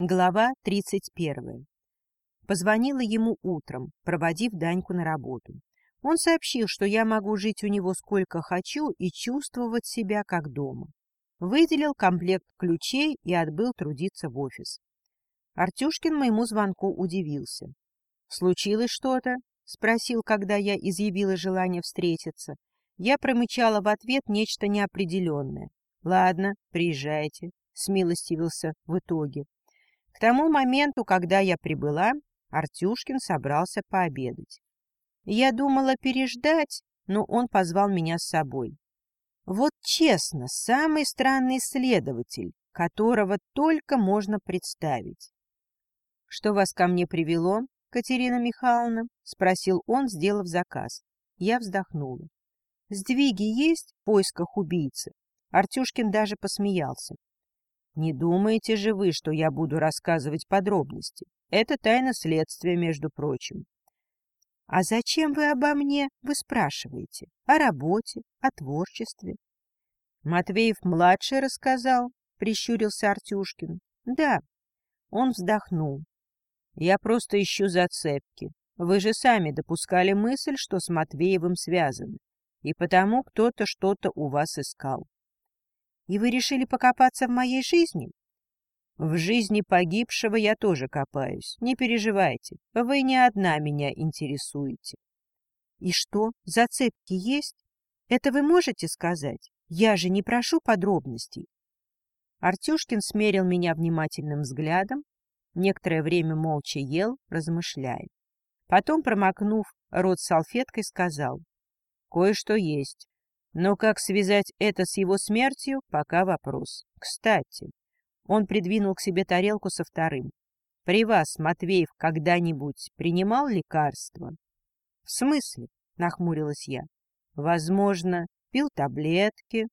Глава 31. Позвонила ему утром, проводив Даньку на работу. Он сообщил, что я могу жить у него сколько хочу и чувствовать себя как дома. Выделил комплект ключей и отбыл трудиться в офис. Артюшкин моему звонку удивился. «Случилось что-то?» — спросил, когда я изъявила желание встретиться. Я промычала в ответ нечто неопределенное. «Ладно, приезжайте», — смилостивился в итоге. К тому моменту, когда я прибыла, Артюшкин собрался пообедать. Я думала переждать, но он позвал меня с собой. Вот честно, самый странный следователь, которого только можно представить. — Что вас ко мне привело, Катерина Михайловна? — спросил он, сделав заказ. Я вздохнула. — Сдвиги есть в поисках убийцы? Артюшкин даже посмеялся. Не думаете же вы, что я буду рассказывать подробности? Это тайна следствия, между прочим. — А зачем вы обо мне, вы спрашиваете? О работе, о творчестве? — Матвеев-младший рассказал, — прищурился Артюшкин. — Да. Он вздохнул. — Я просто ищу зацепки. Вы же сами допускали мысль, что с Матвеевым связаны, и потому кто-то что-то у вас искал. И вы решили покопаться в моей жизни? В жизни погибшего я тоже копаюсь. Не переживайте, вы не одна меня интересуете. И что, зацепки есть? Это вы можете сказать? Я же не прошу подробностей. Артюшкин смерил меня внимательным взглядом, некоторое время молча ел, размышляя. Потом, промокнув рот салфеткой, сказал, «Кое-что есть. Но как связать это с его смертью, пока вопрос. Кстати, он придвинул к себе тарелку со вторым. При вас Матвеев когда-нибудь принимал лекарства? В смысле? Нахмурилась я. Возможно, пил таблетки.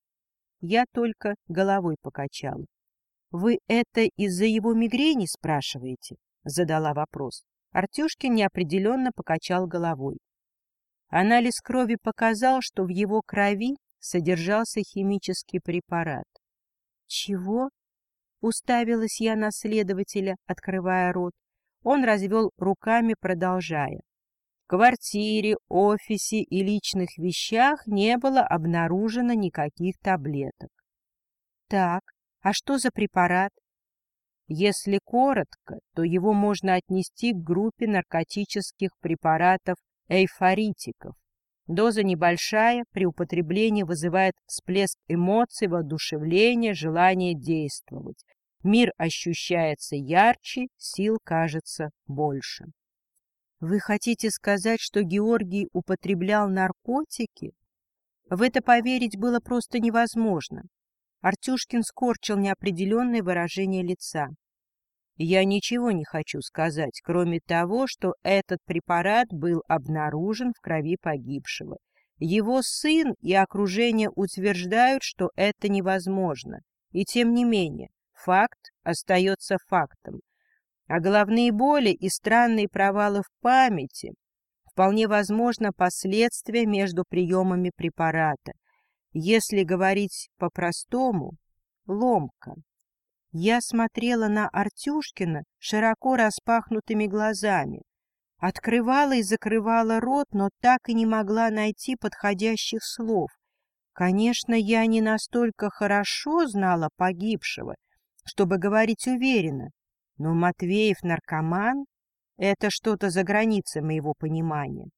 Я только головой покачала. Вы это из-за его мигрени спрашиваете? Задала вопрос. Артюшкин неопределенно покачал головой. Анализ крови показал, что в его крови содержался химический препарат. «Чего?» — уставилась я на следователя, открывая рот. Он развел руками, продолжая. В квартире, офисе и личных вещах не было обнаружено никаких таблеток. Так, а что за препарат? Если коротко, то его можно отнести к группе наркотических препаратов эйфоритиков. Доза небольшая, при употреблении вызывает всплеск эмоций, воодушевление, желание действовать. Мир ощущается ярче, сил кажется больше. Вы хотите сказать, что Георгий употреблял наркотики? В это поверить было просто невозможно. Артюшкин скорчил неопределенное выражение лица. Я ничего не хочу сказать, кроме того, что этот препарат был обнаружен в крови погибшего. Его сын и окружение утверждают, что это невозможно. И тем не менее, факт остается фактом. А головные боли и странные провалы в памяти вполне возможно последствия между приемами препарата. Если говорить по-простому, ломка. Я смотрела на Артюшкина широко распахнутыми глазами. Открывала и закрывала рот, но так и не могла найти подходящих слов. Конечно, я не настолько хорошо знала погибшего, чтобы говорить уверенно, но Матвеев наркоман — это что-то за границей моего понимания.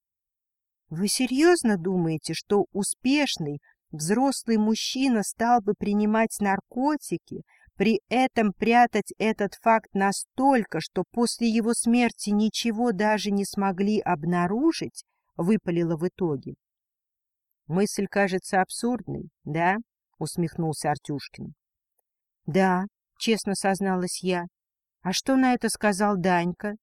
Вы серьезно думаете, что успешный взрослый мужчина стал бы принимать наркотики, при этом прятать этот факт настолько, что после его смерти ничего даже не смогли обнаружить, выпалило в итоге. Мысль кажется абсурдной, да? усмехнулся Артюшкин. Да, честно созналась я. А что на это сказал Данька?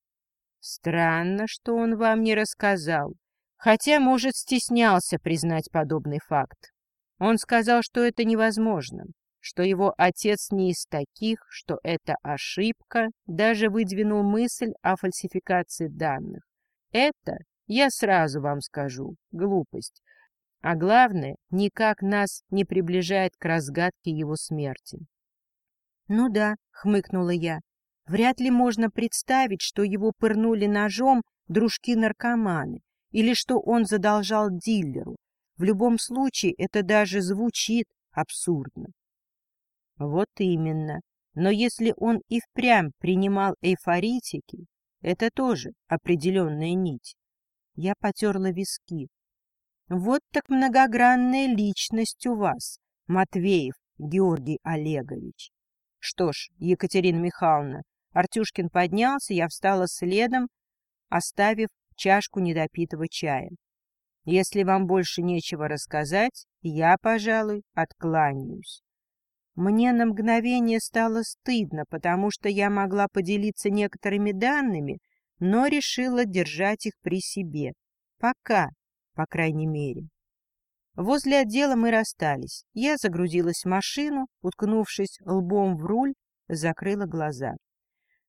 Странно, что он вам не рассказал, хотя, может, стеснялся признать подобный факт. Он сказал, что это невозможно что его отец не из таких, что это ошибка, даже выдвинул мысль о фальсификации данных. Это, я сразу вам скажу, глупость. А главное, никак нас не приближает к разгадке его смерти. — Ну да, — хмыкнула я. Вряд ли можно представить, что его пырнули ножом дружки-наркоманы или что он задолжал дилеру. В любом случае это даже звучит абсурдно. Вот именно. Но если он и впрямь принимал эйфоритики, это тоже определенная нить. Я потерла виски. Вот так многогранная личность у вас, Матвеев Георгий Олегович. Что ж, Екатерина Михайловна, Артюшкин поднялся, я встала следом, оставив чашку недопитого чая. Если вам больше нечего рассказать, я, пожалуй, откланяюсь. Мне на мгновение стало стыдно, потому что я могла поделиться некоторыми данными, но решила держать их при себе. Пока, по крайней мере. Возле отдела мы расстались. Я загрузилась в машину, уткнувшись лбом в руль, закрыла глаза.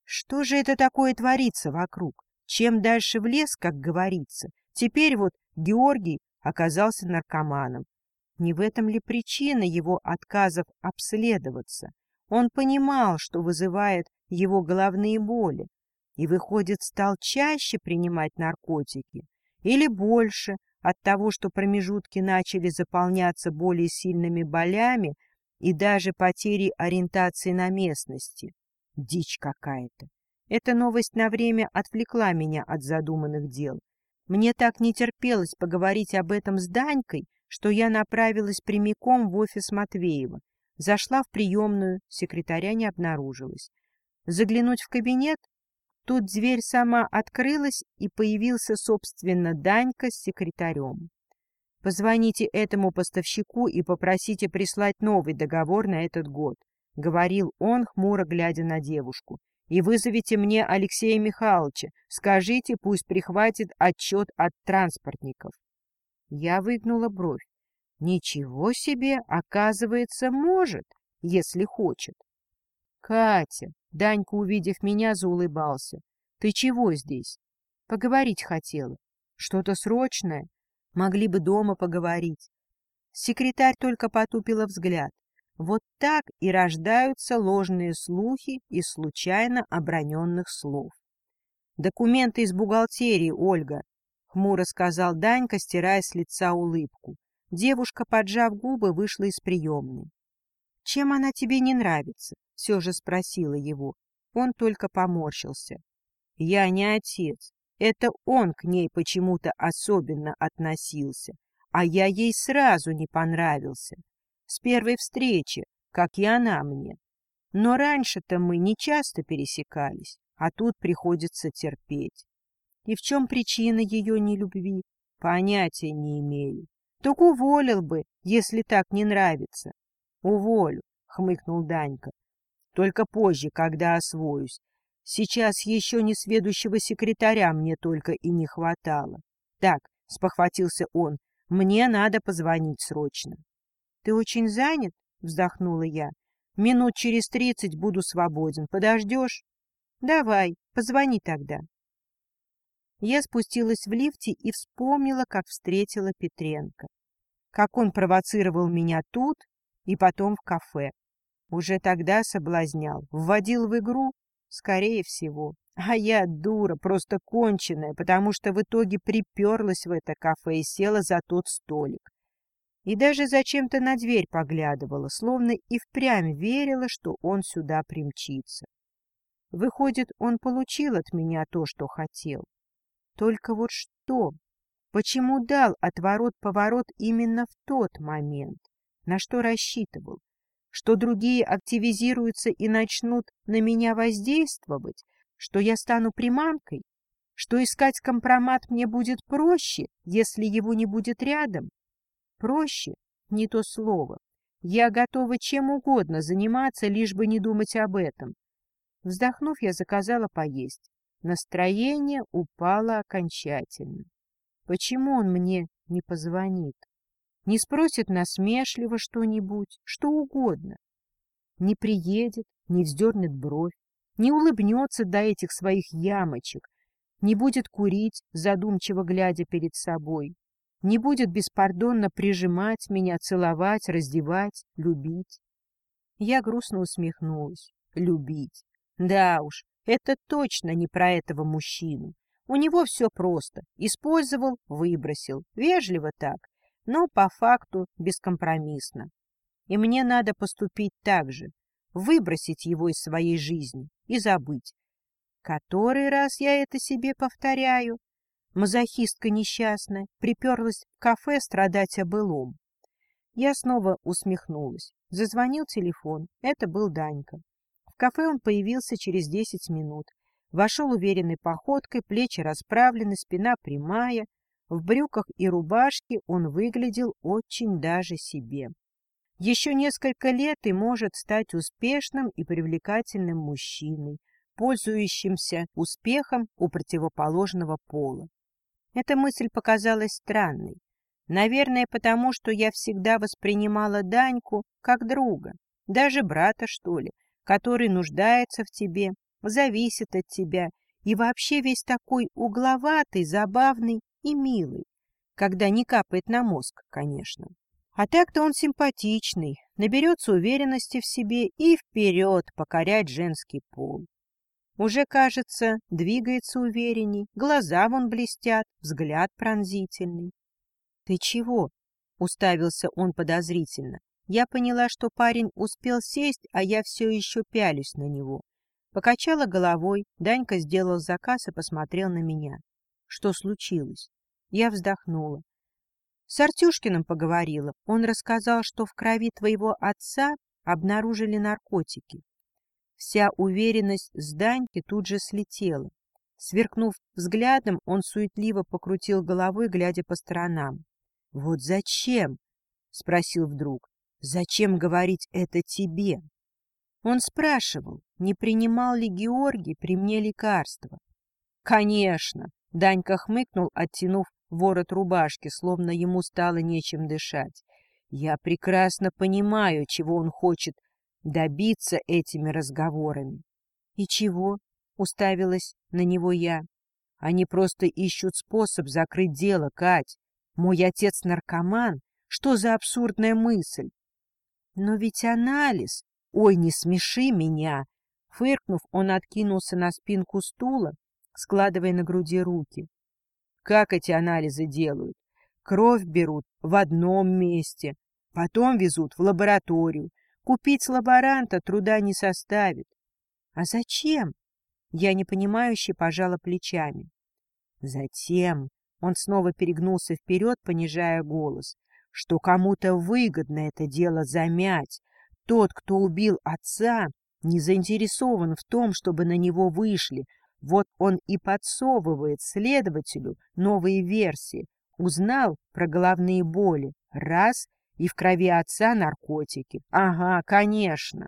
Что же это такое творится вокруг? Чем дальше в лес, как говорится. Теперь вот Георгий оказался наркоманом. Не в этом ли причина его отказов обследоваться? Он понимал, что вызывает его головные боли, и, выходит, стал чаще принимать наркотики или больше, от того, что промежутки начали заполняться более сильными болями и даже потерей ориентации на местности. Дичь какая-то. Эта новость на время отвлекла меня от задуманных дел. Мне так не терпелось поговорить об этом с Данькой, что я направилась прямиком в офис Матвеева. Зашла в приемную, секретаря не обнаружилось. Заглянуть в кабинет Тут дверь сама открылась, и появился, собственно, Данька с секретарем. «Позвоните этому поставщику и попросите прислать новый договор на этот год», — говорил он, хмуро глядя на девушку. «И вызовите мне Алексея Михайловича. Скажите, пусть прихватит отчет от транспортников». Я выгнула бровь. «Ничего себе, оказывается, может, если хочет». «Катя, Данька, увидев меня, заулыбался. — Ты чего здесь? — Поговорить хотела. — Что-то срочное? Могли бы дома поговорить. Секретарь только потупила взгляд. Вот так и рождаются ложные слухи из случайно оброненных слов. «Документы из бухгалтерии, Ольга», — хмуро сказал Данька, стирая с лица улыбку. Девушка, поджав губы, вышла из приемной. «Чем она тебе не нравится?» — все же спросила его. Он только поморщился. «Я не отец. Это он к ней почему-то особенно относился, а я ей сразу не понравился. С первой встречи, как и она мне. Но раньше-то мы не часто пересекались, а тут приходится терпеть. И в чем причина ее нелюбви? Понятия не имею. Так уволил бы, если так не нравится. — Уволю, — хмыкнул Данька. — Только позже, когда освоюсь. Сейчас еще не сведущего секретаря мне только и не хватало. Так, — спохватился он, — мне надо позвонить срочно. — Ты очень занят? — вздохнула я. — Минут через тридцать буду свободен. Подождешь? — Давай, позвони тогда. Я спустилась в лифте и вспомнила, как встретила Петренко. Как он провоцировал меня тут, и потом в кафе. Уже тогда соблазнял, вводил в игру, скорее всего. А я дура, просто конченая, потому что в итоге приперлась в это кафе и села за тот столик. И даже зачем-то на дверь поглядывала, словно и впрямь верила, что он сюда примчится. Выходит, он получил от меня то, что хотел. Только вот что? Почему дал отворот-поворот именно в тот момент? На что рассчитывал? Что другие активизируются и начнут на меня воздействовать? Что я стану приманкой? Что искать компромат мне будет проще, если его не будет рядом? Проще — не то слово. Я готова чем угодно заниматься, лишь бы не думать об этом. Вздохнув, я заказала поесть. Настроение упало окончательно. Почему он мне не позвонит? не спросит насмешливо что-нибудь, что угодно. Не приедет, не вздернет бровь, не улыбнется до этих своих ямочек, не будет курить, задумчиво глядя перед собой, не будет беспардонно прижимать меня, целовать, раздевать, любить. Я грустно усмехнулась. Любить. Да уж, это точно не про этого мужчину. У него все просто. Использовал, выбросил. Вежливо так, но по факту бескомпромиссно. И мне надо поступить так же. Выбросить его из своей жизни и забыть. Который раз я это себе повторяю? Мазохистка несчастная приперлась в кафе страдать о былом. Я снова усмехнулась. Зазвонил телефон. Это был Данька. Кафе он появился через десять минут. Вошел уверенной походкой, плечи расправлены, спина прямая. В брюках и рубашке он выглядел очень даже себе. Еще несколько лет и может стать успешным и привлекательным мужчиной, пользующимся успехом у противоположного пола. Эта мысль показалась странной. Наверное, потому что я всегда воспринимала Даньку как друга, даже брата, что ли, который нуждается в тебе, зависит от тебя и вообще весь такой угловатый, забавный и милый, когда не капает на мозг, конечно. А так-то он симпатичный, наберется уверенности в себе и вперед покорять женский пол. Уже, кажется, двигается уверенней, глаза вон блестят, взгляд пронзительный. — Ты чего? — уставился он подозрительно. Я поняла, что парень успел сесть, а я все еще пялюсь на него. Покачала головой, Данька сделал заказ и посмотрел на меня. Что случилось? Я вздохнула. С Артюшкиным поговорила. Он рассказал, что в крови твоего отца обнаружили наркотики. Вся уверенность с Даньки тут же слетела. Сверкнув взглядом, он суетливо покрутил головой, глядя по сторонам. — Вот зачем? — спросил вдруг. — Зачем говорить это тебе? Он спрашивал, не принимал ли Георгий при мне лекарства. — Конечно! — Данька хмыкнул, оттянув ворот рубашки, словно ему стало нечем дышать. — Я прекрасно понимаю, чего он хочет добиться этими разговорами. — И чего? — уставилась на него я. — Они просто ищут способ закрыть дело, Кать. Мой отец наркоман. Что за абсурдная мысль? — Но ведь анализ... Ой, не смеши меня! Фыркнув, он откинулся на спинку стула, складывая на груди руки. Как эти анализы делают? Кровь берут в одном месте, потом везут в лабораторию, Купить лаборанта труда не составит. А зачем? Я непонимающе пожала плечами. Затем он снова перегнулся вперед, понижая голос, что кому-то выгодно это дело замять. Тот, кто убил отца, не заинтересован в том, чтобы на него вышли. Вот он и подсовывает следователю новые версии. Узнал про головные боли. Раз — и в крови отца наркотики. Ага, конечно.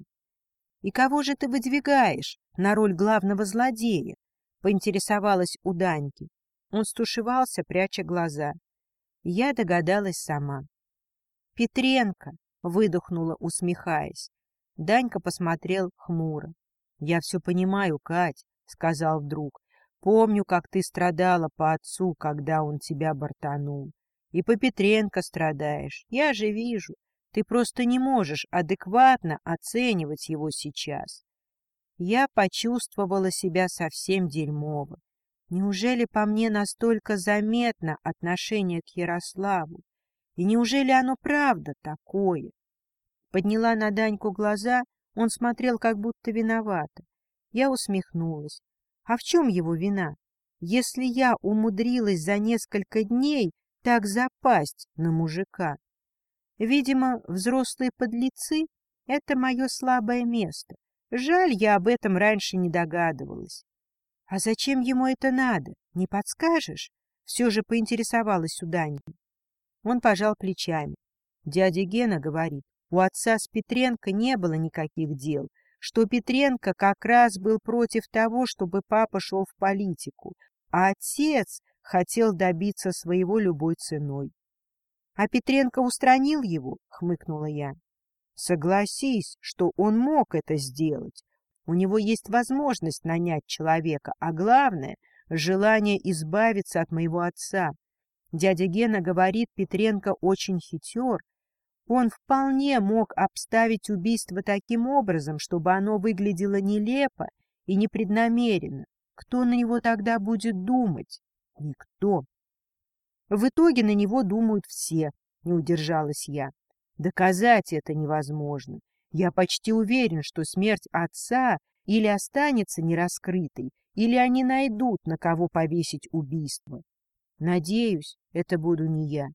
И кого же ты выдвигаешь на роль главного злодея? Поинтересовалась у Даньки. Он стушевался, пряча глаза. Я догадалась сама. Петренко, выдохнула, усмехаясь. Данька посмотрел хмуро. Я все понимаю, Кать, сказал вдруг. Помню, как ты страдала по отцу, когда он тебя бортанул. И по Петренко страдаешь. Я же вижу. Ты просто не можешь адекватно оценивать его сейчас. Я почувствовала себя совсем дерьмово. Неужели по мне настолько заметно отношение к Ярославу? И неужели оно правда такое? Подняла на Даньку глаза, он смотрел как будто виновато. Я усмехнулась. А в чем его вина? Если я умудрилась за несколько дней так запасть на мужика. Видимо, взрослые подлецы — это мое слабое место. Жаль, я об этом раньше не догадывалась. А зачем ему это надо, не подскажешь? Все же поинтересовалась у Даньки. Он пожал плечами. Дядя Гена говорит, у отца с Петренко не было никаких дел, что Петренко как раз был против того, чтобы папа шел в политику, а отец хотел добиться своего любой ценой. — А Петренко устранил его? — хмыкнула я. — Согласись, что он мог это сделать. У него есть возможность нанять человека, а главное — желание избавиться от моего отца. Дядя Гена говорит, Петренко очень хитер. Он вполне мог обставить убийство таким образом, чтобы оно выглядело нелепо и непреднамеренно, кто на него тогда будет думать? Никто. В итоге на него думают все, не удержалась я. Доказать это невозможно. Я почти уверен, что смерть отца или останется нераскрытой, или они найдут, на кого повесить убийство. Надеюсь, это буду не я.